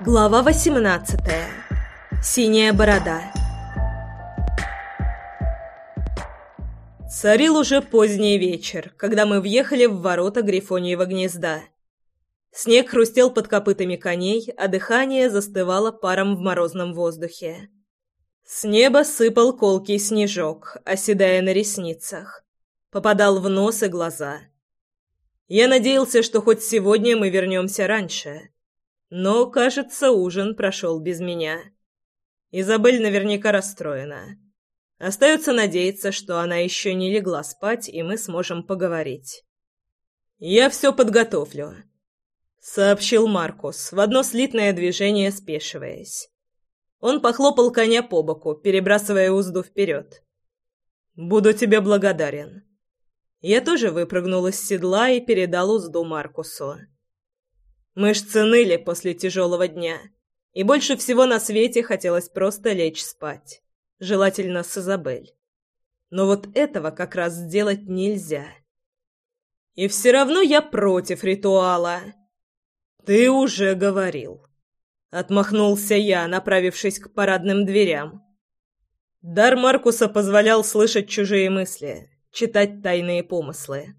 Глава 18. Синяя борода. Царил уже поздний вечер, когда мы въехали в ворота Грифониева гнезда. Снег хрустел под копытами коней, а дыхание застывало паром в морозном воздухе. С неба сыпал колкий снежок, оседая на ресницах. Попадал в нос и глаза. Я надеялся, что хоть сегодня мы вернемся раньше. Но, кажется, ужин прошел без меня. Изабель наверняка расстроена. Остается надеяться, что она еще не легла спать, и мы сможем поговорить. «Я все подготовлю», — сообщил Маркус, в одно слитное движение спешиваясь. Он похлопал коня по боку, перебрасывая узду вперед. «Буду тебе благодарен». Я тоже выпрыгнул из седла и передал узду Маркусу. Мышцы ныли после тяжелого дня, и больше всего на свете хотелось просто лечь спать, желательно с Изабель. Но вот этого как раз сделать нельзя. И все равно я против ритуала. Ты уже говорил. Отмахнулся я, направившись к парадным дверям. Дар Маркуса позволял слышать чужие мысли, читать тайные помыслы.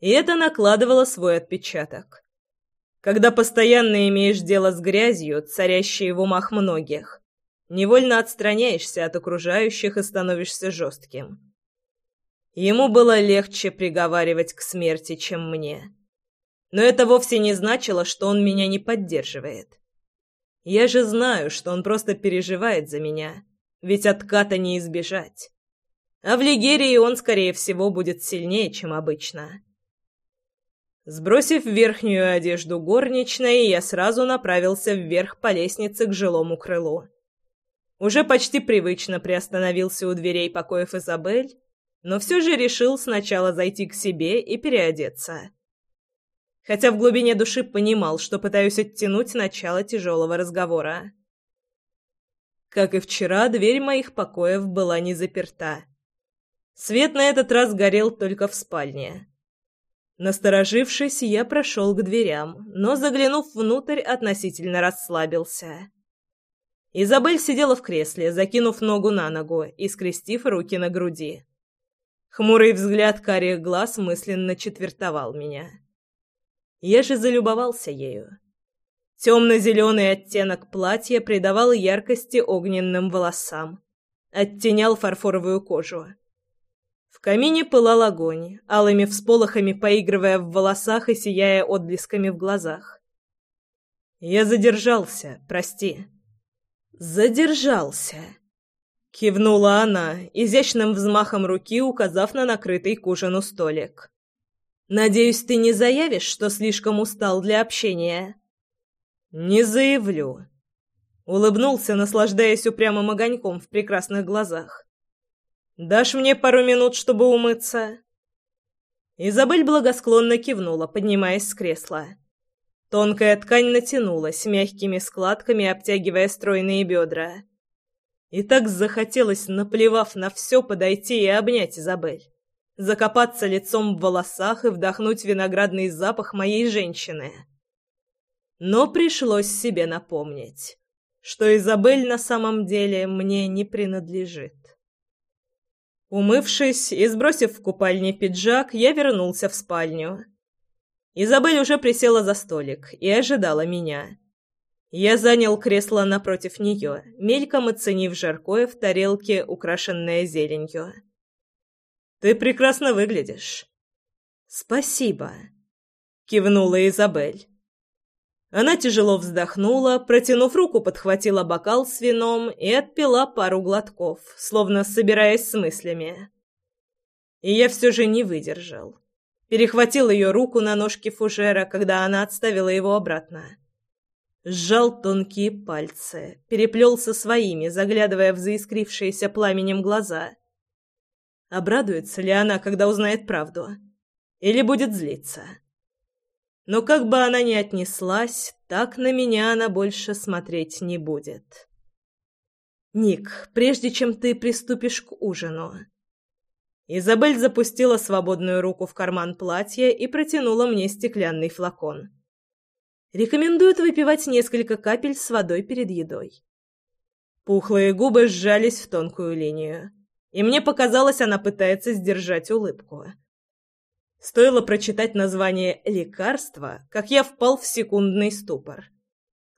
И это накладывало свой отпечаток. Когда постоянно имеешь дело с грязью, царящей в умах многих, невольно отстраняешься от окружающих и становишься жестким. Ему было легче приговаривать к смерти, чем мне. Но это вовсе не значило, что он меня не поддерживает. Я же знаю, что он просто переживает за меня, ведь отката не избежать. А в Лигерии он, скорее всего, будет сильнее, чем обычно. Сбросив верхнюю одежду горничной, я сразу направился вверх по лестнице к жилому крылу. Уже почти привычно приостановился у дверей покоев Изабель, но все же решил сначала зайти к себе и переодеться. Хотя в глубине души понимал, что пытаюсь оттянуть начало тяжелого разговора. Как и вчера, дверь моих покоев была не заперта. Свет на этот раз горел только в спальне. Насторожившись, я прошел к дверям, но, заглянув внутрь, относительно расслабился. Изабель сидела в кресле, закинув ногу на ногу и скрестив руки на груди. Хмурый взгляд карих глаз мысленно четвертовал меня. Я же залюбовался ею. Темно-зеленый оттенок платья придавал яркости огненным волосам, оттенял фарфоровую кожу. В камине пылал огонь, алыми всполохами поигрывая в волосах и сияя отблесками в глазах. «Я задержался, прости». «Задержался», — кивнула она, изящным взмахом руки указав на накрытый к ужину столик. «Надеюсь, ты не заявишь, что слишком устал для общения?» «Не заявлю», — улыбнулся, наслаждаясь упрямым огоньком в прекрасных глазах. Дашь мне пару минут, чтобы умыться?» Изабель благосклонно кивнула, поднимаясь с кресла. Тонкая ткань натянулась, мягкими складками обтягивая стройные бедра. И так захотелось, наплевав на все, подойти и обнять Изабель. Закопаться лицом в волосах и вдохнуть виноградный запах моей женщины. Но пришлось себе напомнить, что Изабель на самом деле мне не принадлежит. Умывшись и сбросив в купальне пиджак, я вернулся в спальню. Изабель уже присела за столик и ожидала меня. Я занял кресло напротив нее, мельком оценив жаркое в тарелке, украшенное зеленью. «Ты прекрасно выглядишь». «Спасибо», — кивнула Изабель. Она тяжело вздохнула, протянув руку, подхватила бокал с вином и отпила пару глотков, словно собираясь с мыслями. И я все же не выдержал. Перехватил ее руку на ножке фужера, когда она отставила его обратно. Сжал тонкие пальцы, переплел со своими, заглядывая в заискрившиеся пламенем глаза. Обрадуется ли она, когда узнает правду? Или будет злиться? Но как бы она ни отнеслась, так на меня она больше смотреть не будет. «Ник, прежде чем ты приступишь к ужину...» Изабель запустила свободную руку в карман платья и протянула мне стеклянный флакон. Рекомендуют выпивать несколько капель с водой перед едой. Пухлые губы сжались в тонкую линию, и мне показалось, она пытается сдержать улыбку. Стоило прочитать название лекарства, как я впал в секундный ступор.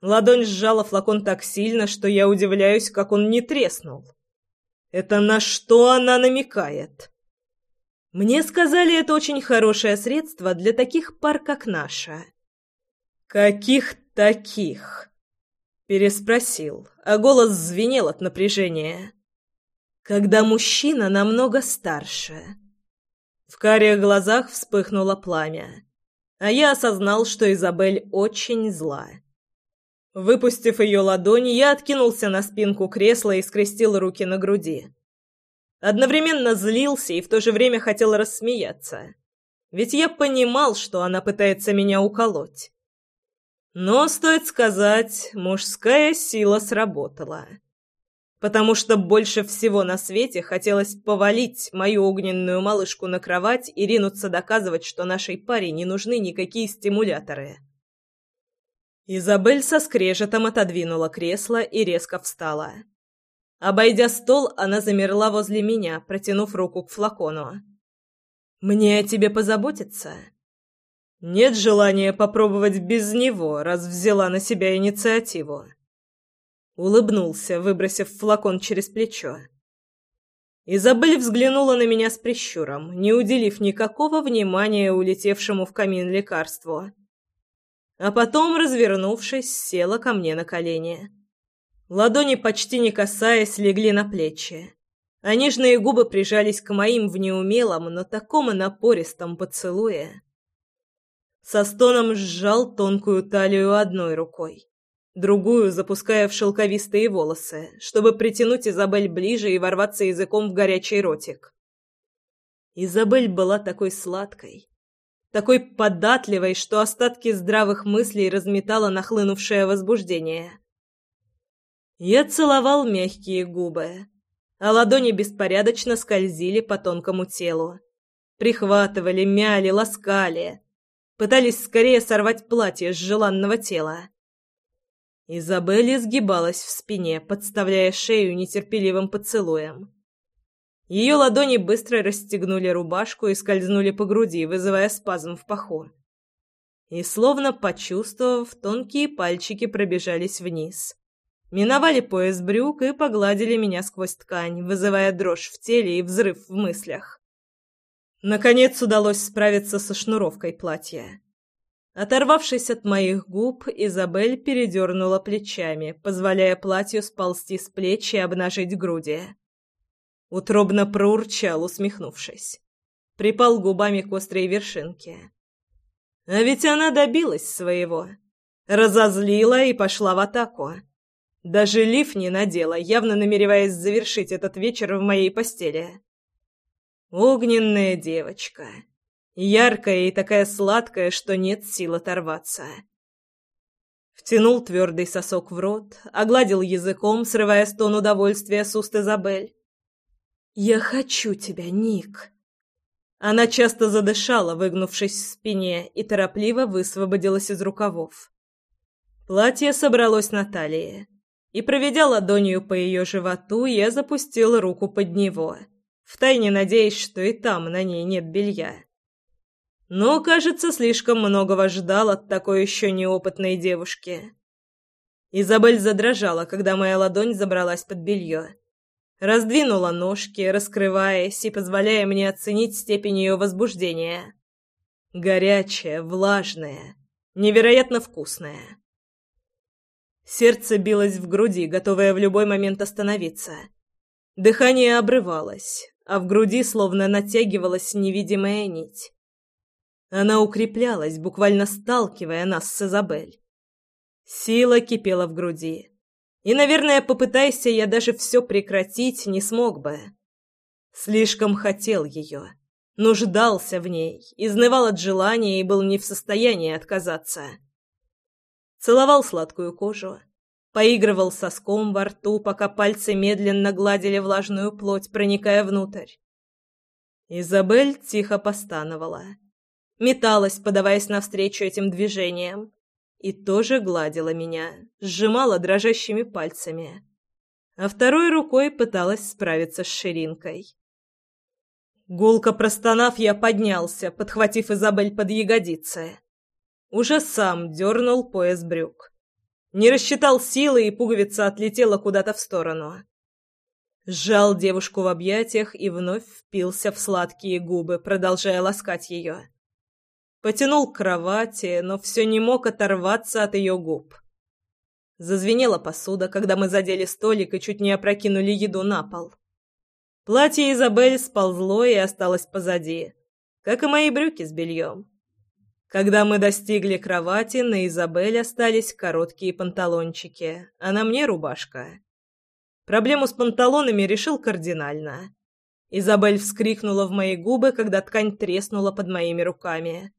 Ладонь сжала флакон так сильно, что я удивляюсь, как он не треснул. Это на что она намекает? Мне сказали, это очень хорошее средство для таких пар, как наша. Каких таких? Переспросил, а голос звенел от напряжения. Когда мужчина намного старше. В карих глазах вспыхнуло пламя, а я осознал, что Изабель очень зла. Выпустив ее ладони, я откинулся на спинку кресла и скрестил руки на груди. Одновременно злился и в то же время хотел рассмеяться. Ведь я понимал, что она пытается меня уколоть. Но, стоит сказать, мужская сила сработала. Потому что больше всего на свете хотелось повалить мою огненную малышку на кровать и ринуться доказывать, что нашей паре не нужны никакие стимуляторы. Изабель со скрежетом отодвинула кресло и резко встала. Обойдя стол, она замерла возле меня, протянув руку к флакону. «Мне о тебе позаботиться?» «Нет желания попробовать без него, раз взяла на себя инициативу». Улыбнулся, выбросив флакон через плечо. Изабель взглянула на меня с прищуром, не уделив никакого внимания улетевшему в камин лекарству а потом, развернувшись, села ко мне на колени. Ладони, почти не касаясь, легли на плечи, а нежные губы прижались к моим в неумелом, но таком напористом поцелуе. Со стоном сжал тонкую талию одной рукой, другую запуская в шелковистые волосы, чтобы притянуть Изабель ближе и ворваться языком в горячий ротик. Изабель была такой сладкой, такой податливой, что остатки здравых мыслей разметало нахлынувшее возбуждение. Я целовал мягкие губы, а ладони беспорядочно скользили по тонкому телу. Прихватывали, мяли, ласкали. Пытались скорее сорвать платье с желанного тела. Изабель изгибалась в спине, подставляя шею нетерпеливым поцелуем. Ее ладони быстро расстегнули рубашку и скользнули по груди, вызывая спазм в паху. И, словно почувствовав, тонкие пальчики пробежались вниз. Миновали пояс брюк и погладили меня сквозь ткань, вызывая дрожь в теле и взрыв в мыслях. Наконец удалось справиться со шнуровкой платья. Оторвавшись от моих губ, Изабель передернула плечами, позволяя платью сползти с плеч и обнажить груди. Утробно проурчал, усмехнувшись. Припал губами к острой вершинке. А ведь она добилась своего. Разозлила и пошла в атаку. Даже лиф не надела, явно намереваясь завершить этот вечер в моей постели. Огненная девочка. Яркая и такая сладкая, что нет сил оторваться. Втянул твердый сосок в рот, огладил языком, срывая стон удовольствия с уст Изабель. «Я хочу тебя, Ник!» Она часто задышала, выгнувшись в спине, и торопливо высвободилась из рукавов. Платье собралось на талии, и, проведя ладонью по ее животу, я запустила руку под него, втайне надеясь, что и там на ней нет белья. Но, кажется, слишком многого ждал от такой еще неопытной девушки. Изабель задрожала, когда моя ладонь забралась под белье раздвинула ножки, раскрываясь и позволяя мне оценить степень ее возбуждения. Горячая, влажная, невероятно вкусная. Сердце билось в груди, готовое в любой момент остановиться. Дыхание обрывалось, а в груди словно натягивалась невидимая нить. Она укреплялась, буквально сталкивая нас с Изабель. Сила кипела в груди. И, наверное, попытайся я даже все прекратить, не смог бы. Слишком хотел ее, нуждался в ней, изнывал от желания и был не в состоянии отказаться. Целовал сладкую кожу, поигрывал соском во рту, пока пальцы медленно гладили влажную плоть, проникая внутрь. Изабель тихо постановала. Металась, подаваясь навстречу этим движениям, и тоже гладила меня, сжимала дрожащими пальцами, а второй рукой пыталась справиться с ширинкой. Гулко простонав, я поднялся, подхватив Изабель под ягодицы. Уже сам дернул пояс брюк. Не рассчитал силы, и пуговица отлетела куда-то в сторону. Сжал девушку в объятиях и вновь впился в сладкие губы, продолжая ласкать ее. Потянул к кровати, но все не мог оторваться от ее губ. Зазвенела посуда, когда мы задели столик и чуть не опрокинули еду на пол. Платье Изабель сползло и осталось позади, как и мои брюки с бельем. Когда мы достигли кровати, на Изабель остались короткие панталончики, а на мне рубашка. Проблему с панталонами решил кардинально. Изабель вскрикнула в мои губы, когда ткань треснула под моими руками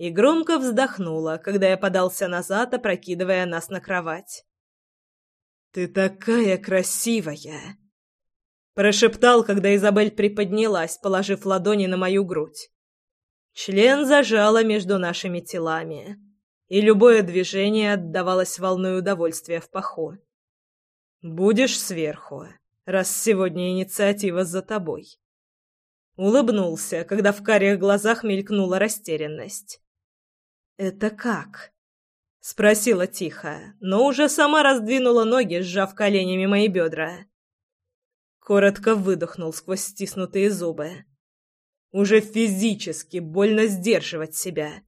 и громко вздохнула, когда я подался назад, опрокидывая нас на кровать. «Ты такая красивая!» Прошептал, когда Изабель приподнялась, положив ладони на мою грудь. Член зажало между нашими телами, и любое движение отдавалось волной удовольствия в паху. «Будешь сверху, раз сегодня инициатива за тобой». Улыбнулся, когда в карих глазах мелькнула растерянность. «Это как?» — спросила тихо, но уже сама раздвинула ноги, сжав коленями мои бедра. Коротко выдохнул сквозь стиснутые зубы. Уже физически больно сдерживать себя.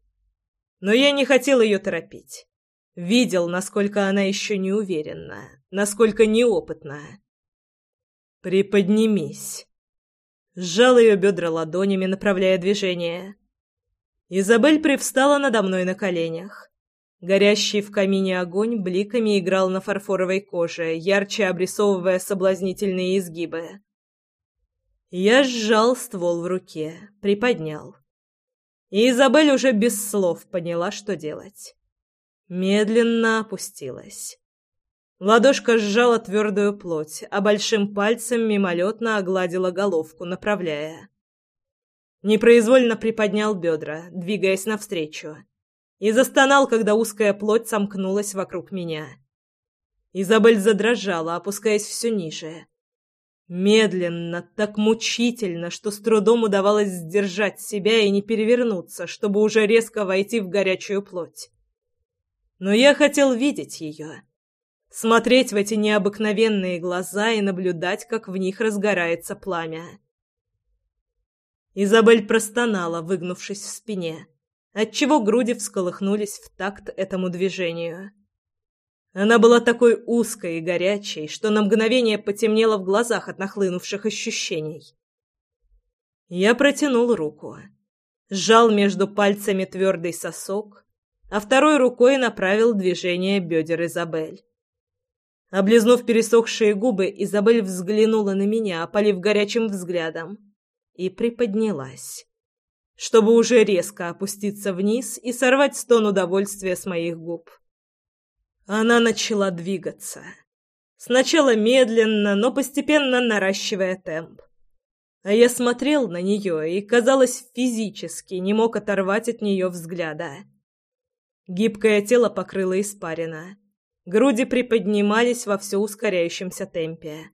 Но я не хотел ее торопить. Видел, насколько она еще не уверена, насколько неопытна. «Приподнимись!» Сжал ее бедра ладонями, направляя движение. Изабель привстала надо мной на коленях. Горящий в камине огонь бликами играл на фарфоровой коже, ярче обрисовывая соблазнительные изгибы. Я сжал ствол в руке, приподнял. И Изабель уже без слов поняла, что делать. Медленно опустилась. Ладошка сжала твердую плоть, а большим пальцем мимолетно огладила головку, направляя. Непроизвольно приподнял бедра, двигаясь навстречу. И застонал, когда узкая плоть сомкнулась вокруг меня. Изабель задрожала, опускаясь все ниже. Медленно, так мучительно, что с трудом удавалось сдержать себя и не перевернуться, чтобы уже резко войти в горячую плоть. Но я хотел видеть ее. Смотреть в эти необыкновенные глаза и наблюдать, как в них разгорается пламя. Изабель простонала, выгнувшись в спине, отчего груди всколыхнулись в такт этому движению. Она была такой узкой и горячей, что на мгновение потемнело в глазах от нахлынувших ощущений. Я протянул руку, сжал между пальцами твердый сосок, а второй рукой направил движение бедер Изабель. Облизнув пересохшие губы, Изабель взглянула на меня, опалив горячим взглядом и приподнялась, чтобы уже резко опуститься вниз и сорвать стон удовольствия с моих губ. Она начала двигаться. Сначала медленно, но постепенно наращивая темп. А я смотрел на нее и, казалось, физически не мог оторвать от нее взгляда. Гибкое тело покрыло испарина. Груди приподнимались во все ускоряющемся темпе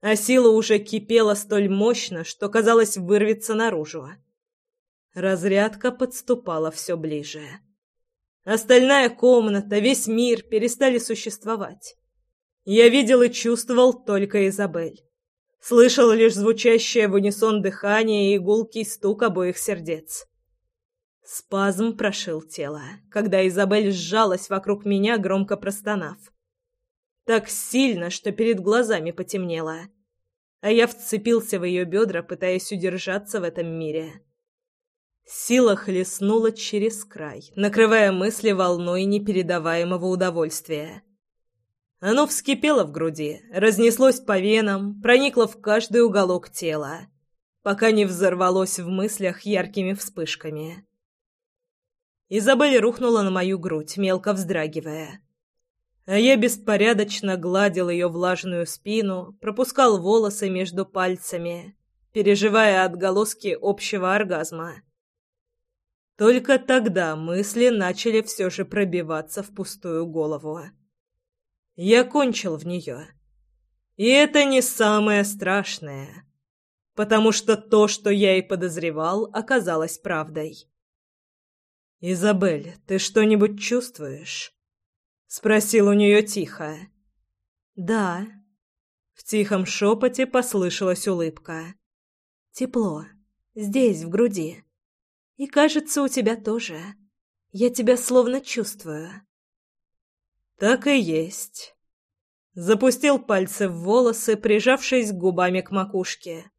а сила уже кипела столь мощно, что, казалось, вырвется наружу. Разрядка подступала все ближе. Остальная комната, весь мир перестали существовать. Я видел и чувствовал только Изабель. Слышал лишь звучащее в унисон дыхание и гулкий стук обоих сердец. Спазм прошил тело, когда Изабель сжалась вокруг меня, громко простонав. Так сильно, что перед глазами потемнело. А я вцепился в ее бедра, пытаясь удержаться в этом мире. Сила хлестнула через край, накрывая мысли волной непередаваемого удовольствия. Оно вскипело в груди, разнеслось по венам, проникло в каждый уголок тела, пока не взорвалось в мыслях яркими вспышками. Изабель рухнула на мою грудь, мелко вздрагивая а я беспорядочно гладил ее влажную спину, пропускал волосы между пальцами, переживая отголоски общего оргазма. Только тогда мысли начали все же пробиваться в пустую голову. Я кончил в нее. И это не самое страшное, потому что то, что я и подозревал, оказалось правдой. «Изабель, ты что-нибудь чувствуешь?» — спросил у нее тихо. «Да». В тихом шепоте послышалась улыбка. «Тепло. Здесь, в груди. И кажется, у тебя тоже. Я тебя словно чувствую». «Так и есть». Запустил пальцы в волосы, прижавшись губами к макушке.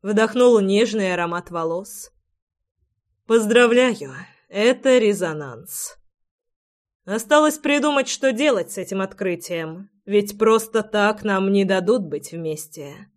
Вдохнул нежный аромат волос. «Поздравляю, это резонанс». Осталось придумать, что делать с этим открытием, ведь просто так нам не дадут быть вместе.